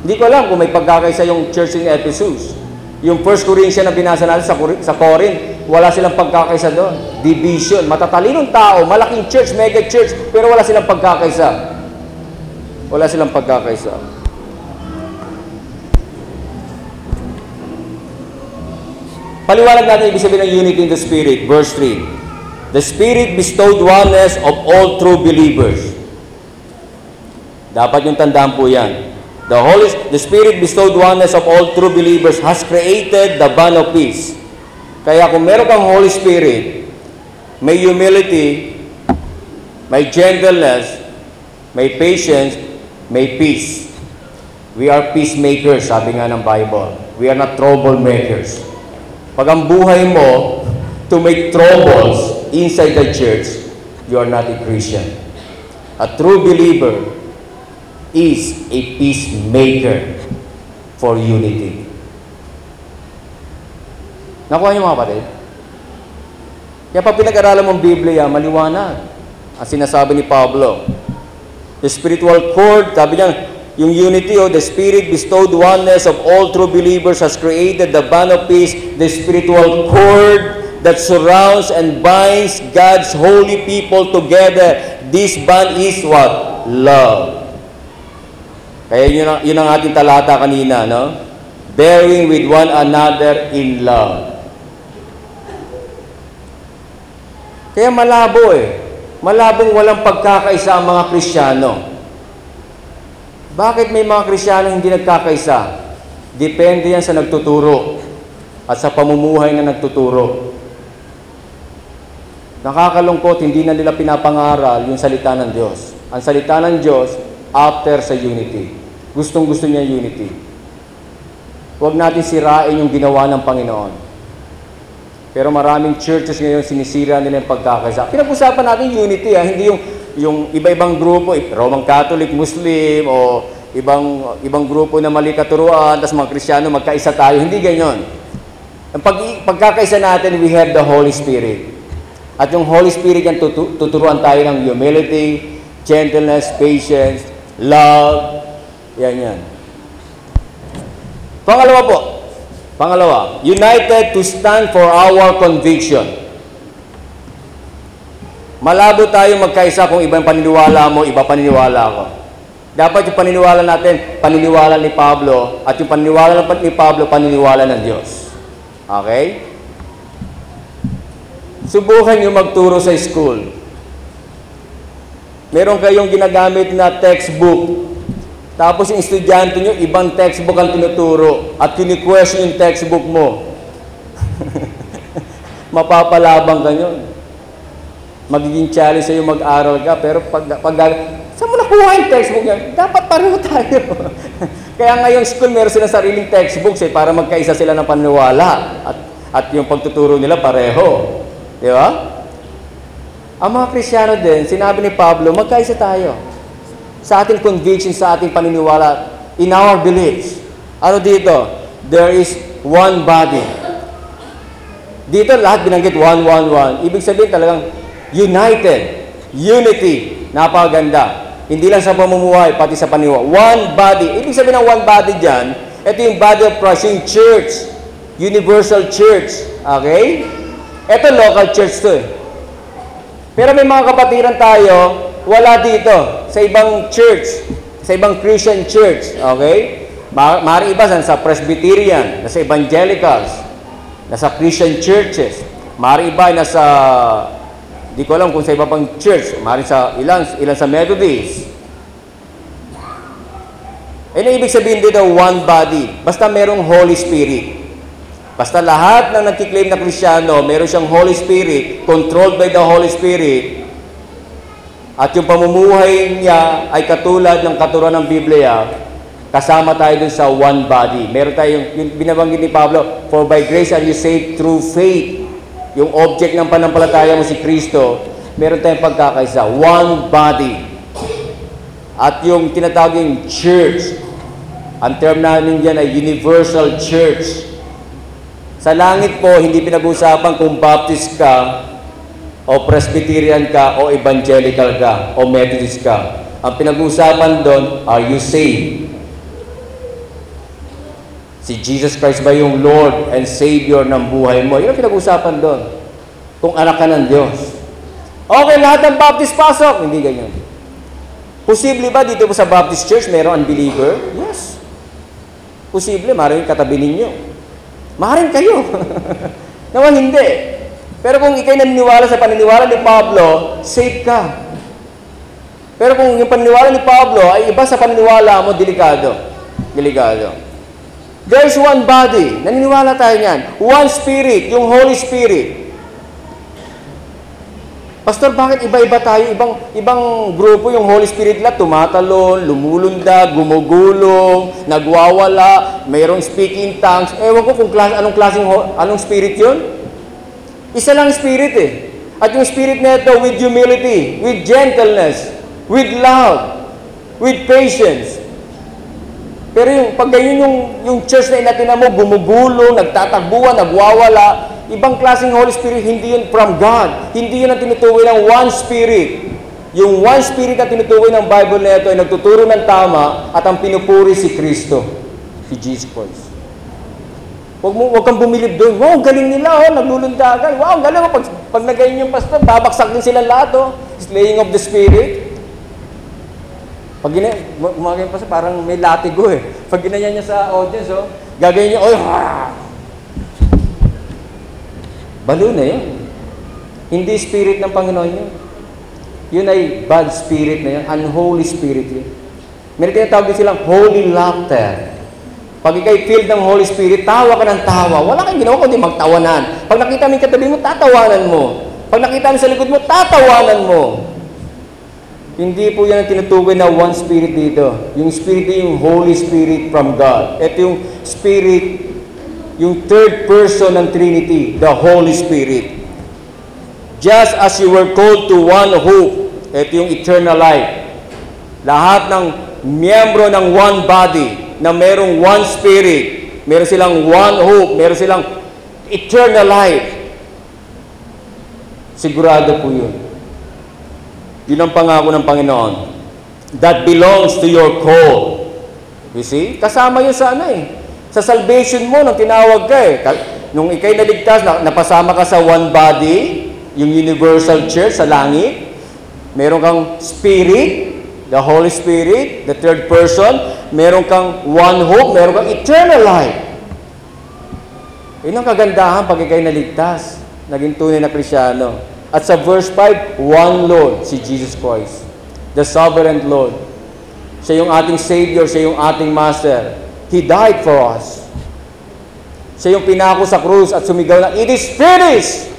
S1: Hindi ko alam kung may pagkakaisa yung church in Ephesus. Yung first Corinthians na binasa natin sa, sa Corinth, wala silang pagkakaisa doon. Division. Matatalinong tao, malaking church, mega church, pero wala silang pagkakaisa. Wala silang pagkakaisa. Paliwanag natin ibig sabihin ng unity in the Spirit. Verse 3. The Spirit bestowed oneness of all true believers. Dapat yung tandaan po yan. The Holy, the Spirit bestowed oneness of all true believers has created the bond of peace. Kaya kung meron kang Holy Spirit, may humility, may gentleness, may patience, may peace. We are peacemakers, sabi nga ng Bible. We are not troublemakers. Pag ang buhay mo to make troubles inside the church, you are not a Christian. A true believer is a peacemaker for unity. Nakuha niyo mga kapatid? Kaya pag pinag-aralan mong Biblia, maliwanag. ang sinasabi ni Pablo. The spiritual cord, sabi niya, yung unity o the Spirit bestowed oneness of all true believers has created the band of peace, the spiritual cord that surrounds and binds God's holy people together. This band is what? Love. Kaya yun ang, yun ang ating talata kanina, no? Bearing with one another in love. Kaya malabo eh. Malabong walang pagkakaisa ang mga Kristiyano. Bakit may mga Kristiyano hindi nagkakaisa? Depende yan sa nagtuturo at sa pamumuhay na nagtuturo. Nakakalungkot, hindi na nila pinapangaral yung salita ng Diyos. Ang salita ng Diyos, after sa unity. Gustong gusto niya unity. Huwag natin sirain yung ginawa ng Panginoon. Pero maraming churches ngayon sinisira nila yung pagkakaisa. Pinag-usapan natin unity, ah, hindi yung yung iba-ibang grupo, eh, Roman Catholic, Muslim, o ibang ibang grupo na mali katuruan, tapos mga Kristiyano magkaisa tayo. Hindi ganyan. Ang pag, pagkakaisa natin, we have the Holy Spirit. At yung Holy Spirit yan, tutu- tuturuan tayo ng humility, gentleness, patience, love. Yan yan. Pangalawa po, pangalawa, united to stand for our conviction. Malabo tayo magkaisa kung ibang paniniwala mo, iba paniniwala ko. Dapat yung paniniwala natin, paniniwala ni Pablo, at yung paniniwala ni Pablo, paniniwala ng Diyos. Okay? Subukan yung magturo sa school. Meron kayong ginagamit na textbook. Tapos yung estudyante nyo, ibang textbook ang tinuturo at kini-question yung textbook mo. Mapapalabang ka yun. Magiging challenge sa'yo mag-aral ka, pero pag, pag saan mo nakuha yung textbook yan? Dapat pareho tayo. Kaya ngayong school, meron silang sariling textbooks eh, para magkaisa sila ng paniniwala at, at yung pagtuturo nila pareho. Di ba? Ang mga Kristiyano din, sinabi ni Pablo, magkaisa tayo sa ating conviction, sa ating paniniwala, in our beliefs. Ano dito? There is one body. Dito lahat binanggit one, one, one. Ibig sabihin talagang united. Unity. Napakaganda. Hindi lang sa pamumuhay, pati sa paniwa. One body. Ibig sabihin ng one body dyan, ito yung body of Christ, yung church. Universal church. Okay? Ito local church to eh. Pero may mga kapatiran tayo, wala dito, sa ibang church, sa ibang Christian church, okay? Ma Mari iba sa Presbyterian, nasa Evangelicals, nasa Christian churches. Mari iba nasa, di ko alam kung sa iba pang church, mari sa ilan, ilan sa Methodist. Ano ibig sabihin dito, one body? Basta merong Holy Spirit. Basta lahat ng nagkiklaim na Krisyano, meron siyang Holy Spirit, controlled by the Holy Spirit, at yung pamumuhay niya ay katulad ng katuruan ng Biblia, kasama tayo dun sa one body. Meron tayong, yung binabanggit ni Pablo, for by grace are you saved through faith. Yung object ng panampalataya mo si Kristo, meron tayong pagkakaisa, one body. At yung tinatawag yung church, ang term namin dyan ay universal church. Sa langit po, hindi pinag-usapan kung Baptist ka, o Presbyterian ka, o Evangelical ka, o Methodist ka. Ang pinag-usapan doon, are you saved? Si Jesus Christ ba yung Lord and Savior ng buhay mo? Yun ang pinag-usapan doon. Kung anak ka ng Diyos. Okay, lahat ng Baptist pasok. Hindi ganyan. Posible ba dito po sa Baptist Church mayroong unbeliever? Yes. Posible, maaaring katabi ninyo. Maaaring kayo. Naman hindi. Pero kung ikay naniniwala sa paniniwala ni Pablo, safe ka. Pero kung yung paniniwala ni Pablo ay iba sa paniniwala mo, delikado. Delikado. There's one body. Naniniwala tayo niyan. One spirit, yung Holy Spirit. Pastor, bakit iba-iba tayo? Ibang ibang grupo yung Holy Spirit nila tumatalon, lumulundag, gumugulong, nagwawala, mayroong speaking tongues. Ewan ko kung klas, anong klaseng anong spirit 'yun? Isa lang spirit eh. At yung spirit na ito with humility, with gentleness, with love, with patience. Pero yung pag yung, yung church na inatina mo, gumugulong, nagtatakbuhan, nagwawala, ibang klaseng Holy Spirit, hindi yun from God. Hindi yun ang tinutukoy ng one spirit. Yung one spirit na tinutukoy ng Bible na ito ay nagtuturo ng tama at ang pinupuri si Kristo, si Jesus Christ. Huwag, mo, huwag kang bumilib doon. Wow, galing nila, oh, naglulundagan. Wow, galing. oh. Pag, pag nagayon yung pastor, babaksak din sila lahat, oh. Slaying of the Spirit. Pag gina, gumagay pa sa parang may latigo eh. Pag ginanya niya sa audience, oh, gagawin niya, oh! Balo na yun. Hindi spirit ng Panginoon yun. Yun ay bad spirit na yun, unholy spirit yun. Meron tinatawag din silang holy laughter. Pag ikay filled ng Holy Spirit, tawa ka ng tawa. Wala kang ginawa kundi magtawanan. Pag nakita mo yung katabi mo, tatawanan mo. Pag nakita mo sa likod mo, tatawanan mo. Hindi po yan ang tinutukoy na one spirit dito. Yung spirit yung Holy Spirit from God. Ito yung spirit, yung third person ng Trinity, the Holy Spirit. Just as you were called to one hope, ito yung eternal life. Lahat ng miyembro ng one body, na merong one spirit, meron silang one hope, meron silang eternal life. Sigurado po yun. Yun ang pangako ng Panginoon. That belongs to your call. You see? Kasama yun sa ano eh. Sa salvation mo, nung tinawag ka eh. Nung ikay naligtas, na- napasama ka sa one body, yung universal church sa langit. Meron kang spirit, the Holy Spirit, the third person. Meron kang one hope, meron kang eternal life. Yun ang kagandahan pag ikay naligtas. Naging tunay na Krisyano. At sa verse 5, one Lord, si Jesus Christ. The sovereign Lord. Siya yung ating Savior, siya yung ating Master. He died for us. Siya yung pinako sa krus at sumigaw na, It is finished!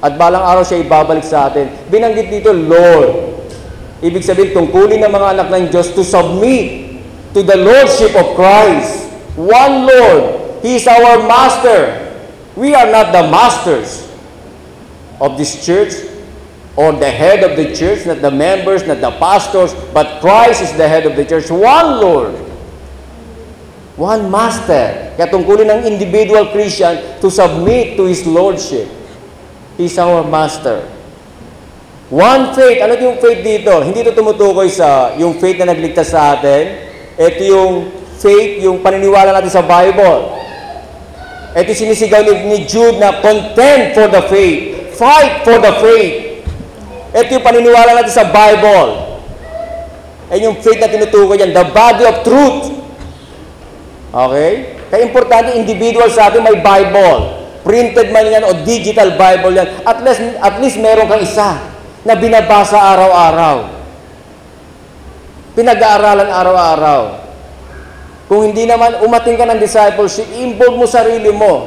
S1: At balang araw siya ibabalik sa atin. Binanggit dito, Lord. Ibig sabihin, tungkulin ng mga anak ng Diyos to submit to the Lordship of Christ. One Lord. He is our Master. We are not the masters of this church or the head of the church, not the members, not the pastors, but Christ is the head of the church. One Lord. One Master. Kaya tungkulin ng individual Christian to submit to His Lordship. He's our Master. One faith. Ano yung faith dito? Hindi ito tumutukoy sa yung faith na nagligtas sa atin. Ito yung faith, yung paniniwala natin sa Bible. Ito sinisigaw ni, Jude na contend for the faith. Fight for the faith. Ito yung paniniwala natin sa Bible. Ayun yung faith na tinutukoy yan. The body of truth. Okay? Kaya importante, individual sa atin may Bible. Printed man yan o digital Bible yan. At least, at least meron kang isa na binabasa araw-araw. Pinag-aaralan araw-araw. Kung hindi naman umating ka ng discipleship, i-involve mo sarili mo.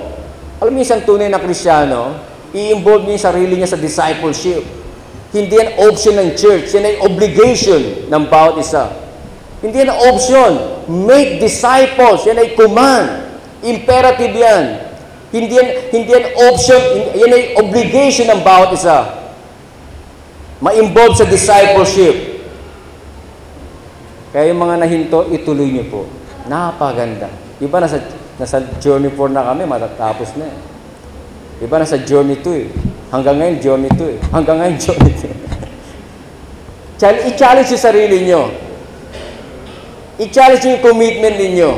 S1: Alam mo isang tunay na Krisyano, i-involve niya sarili niya sa discipleship. Hindi yan option ng church, yan ay obligation ng bawat isa. Hindi yan option. Make disciples, yan ay command. Imperative yan. Hindi yan, hindi yan option, yan ay obligation ng bawat isa. Ma-involve sa discipleship. Kaya yung mga nahinto, ituloy niyo po. Napaganda. Di ba nasa, nasa journey 4 na kami, matatapos na eh. Di ba nasa journey 2 eh. Hanggang ngayon, journey 2 eh. Hanggang ngayon, journey 2. Chal- I-challenge yung sarili nyo. I-challenge yung commitment ninyo.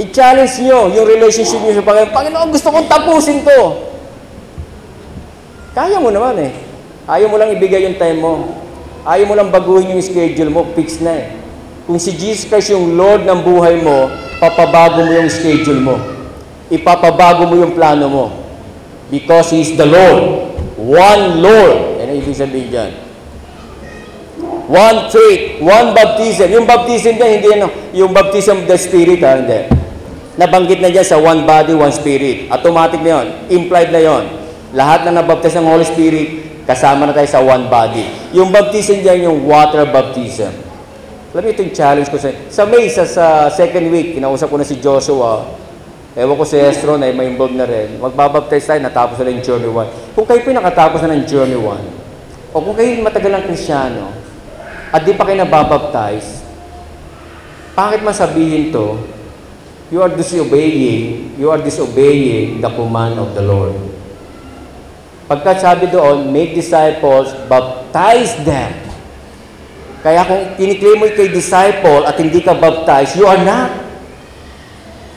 S1: I-challenge nyo yung relationship nyo sa Panginoon. Panginoon, gusto kong tapusin to. Kaya mo naman eh. Ayaw mo lang ibigay yung time mo. Ayaw mo lang baguhin yung schedule mo, fix na eh. Kung si Jesus Christ yung Lord ng buhay mo, papabago mo yung schedule mo. Ipapabago mo yung plano mo. Because He is the Lord. One Lord. Yan ang ibig sabihin dyan. One faith, one baptism. Yung baptism dyan, hindi yan yung baptism of the Spirit, ha? Hindi. Nabanggit na dyan sa one body, one spirit. Automatic na yon. Implied na yon. Lahat na nabaptize ng Holy Spirit, kasama na tayo sa one body. Yung baptism dyan, yung water baptism. Alam mo ito yung challenge ko sa... Sa May, sa, sa second week, kinausap ko na si Joshua. Ewan ko si Estro na may involved na rin. Magbabaptize tayo, natapos na yung Journey 1. Kung kayo po yung nakatapos na ng Journey 1, o kung kayo matagal ng Krisyano, at di pa kayo nababaptize, pangit masabihin to, you are disobeying, you are disobeying the command of the Lord. Pagka sabi doon, make disciples, baptize them. Kaya kung kiniklaim mo kay disciple at hindi ka baptized, you are not.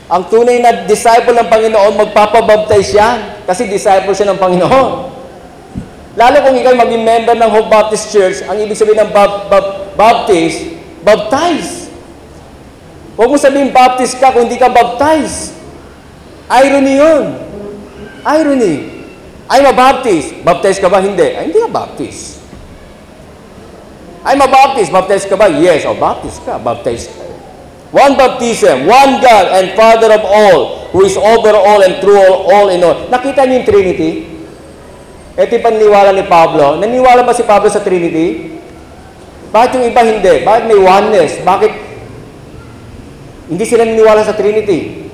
S1: Ang tunay na disciple ng Panginoon, magpapabaptize yan. Kasi disciple siya ng Panginoon. Lalo kung ikaw maging member ng Hope Baptist Church, ang ibig sabihin ng bab- bab- baptist, baptize. Huwag mo sabihin baptist ka kung hindi ka baptize. Irony yun. Irony. I'm a Baptist. Baptized ka ba? Hindi. Ay, hindi ka Baptist. I'm a Baptist. Baptized ka ba? Yes. O, Baptist ka. Baptized ka. One baptism, one God and Father of all, who is over all and through all, all in all. Nakita niyo yung Trinity? Ito yung paniniwala ni Pablo. Naniwala ba si Pablo sa Trinity? Bakit yung iba hindi? Bakit may oneness? Bakit hindi sila naniwala sa Trinity?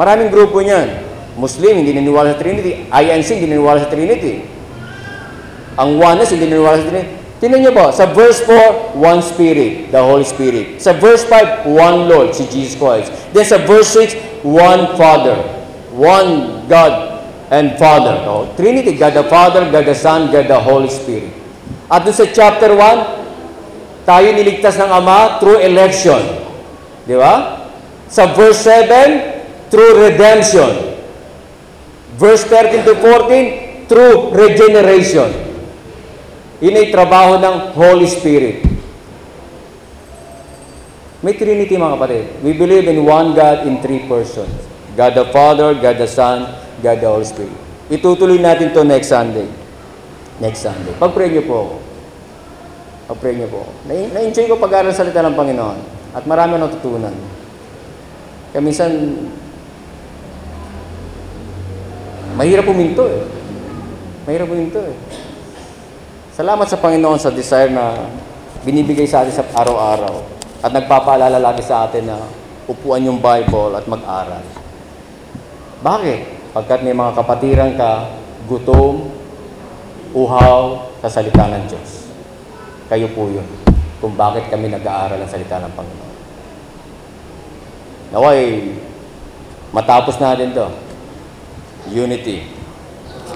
S1: Maraming grupo niyan. Muslim, hindi naniwala sa Trinity. INC, hindi naniwala sa Trinity. Ang oneness, hindi naniwala sa Trinity. Tingnan niyo po, sa verse 4, one Spirit, the Holy Spirit. Sa verse 5, one Lord, si Jesus Christ. Then sa verse 6, one Father. One God and Father. Oh, Trinity, God the Father, God the Son, God the Holy Spirit. At dun sa chapter 1, tayo niligtas ng Ama through election. Di ba? Sa verse 7, through redemption. Verse 13 to 14, through regeneration. Yun ay trabaho ng Holy Spirit. May Trinity mga kapatid. We believe in one God in three persons. God the Father, God the Son, God the Holy Spirit. Itutuloy natin to next Sunday. Next Sunday. Pag-pray niyo po ako. Pag-pray niyo po ako. Na- Na-enjoy ko pag-aaral sa salita ng Panginoon. At marami akong natutunan. Kaya minsan, mahirap puminto eh. Mahirap puminto eh. Salamat sa Panginoon sa desire na binibigay sa atin sa araw-araw. At nagpapaalala lagi sa atin na upuan yung Bible at mag-aral. Bakit? Pagkat may mga kapatiran ka, gutom, uhaw sa salita ng Diyos. Kayo po yun. Kung bakit kami nag-aaral ang salita ng Panginoon. Naway, matapos natin to. Unity.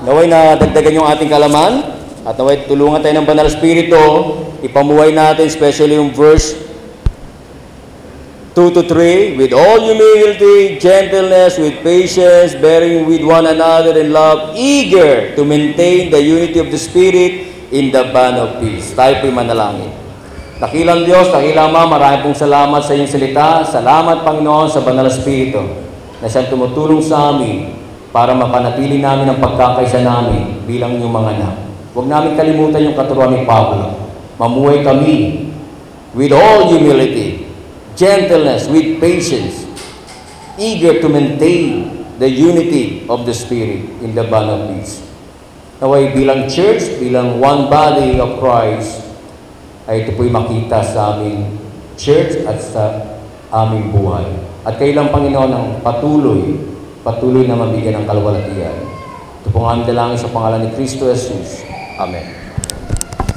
S1: Naway na dagdagan yung ating kalaman at naway tulungan tayo ng Banal Espiritu, ipamuhay natin especially yung verse 2 to 3, with all humility, gentleness, with patience, bearing with one another in love, eager to maintain the unity of the Spirit in the bond of peace. Tayo po'y manalangin. Dakilang Diyos, dakilang Ama, marami pong salamat sa iyong salita. Salamat, Panginoon, sa Banal na Espiritu na siyang tumutulong sa amin para mapanatili namin ang pagkakaisa namin bilang inyong mga anak. Huwag namin kalimutan yung katuruan ni Pablo. Mamuhay kami with all humility, gentleness, with patience, eager to maintain the unity of the Spirit in the bond of peace. Naway bilang church, bilang one body of Christ, ay ito po'y makita sa aming church at sa aming buhay. At kailang Panginoon ang patuloy, patuloy na mabigyan ng kalwalatian. Ito pong aming dalangin sa pangalan ni Kristo Jesus. Amen.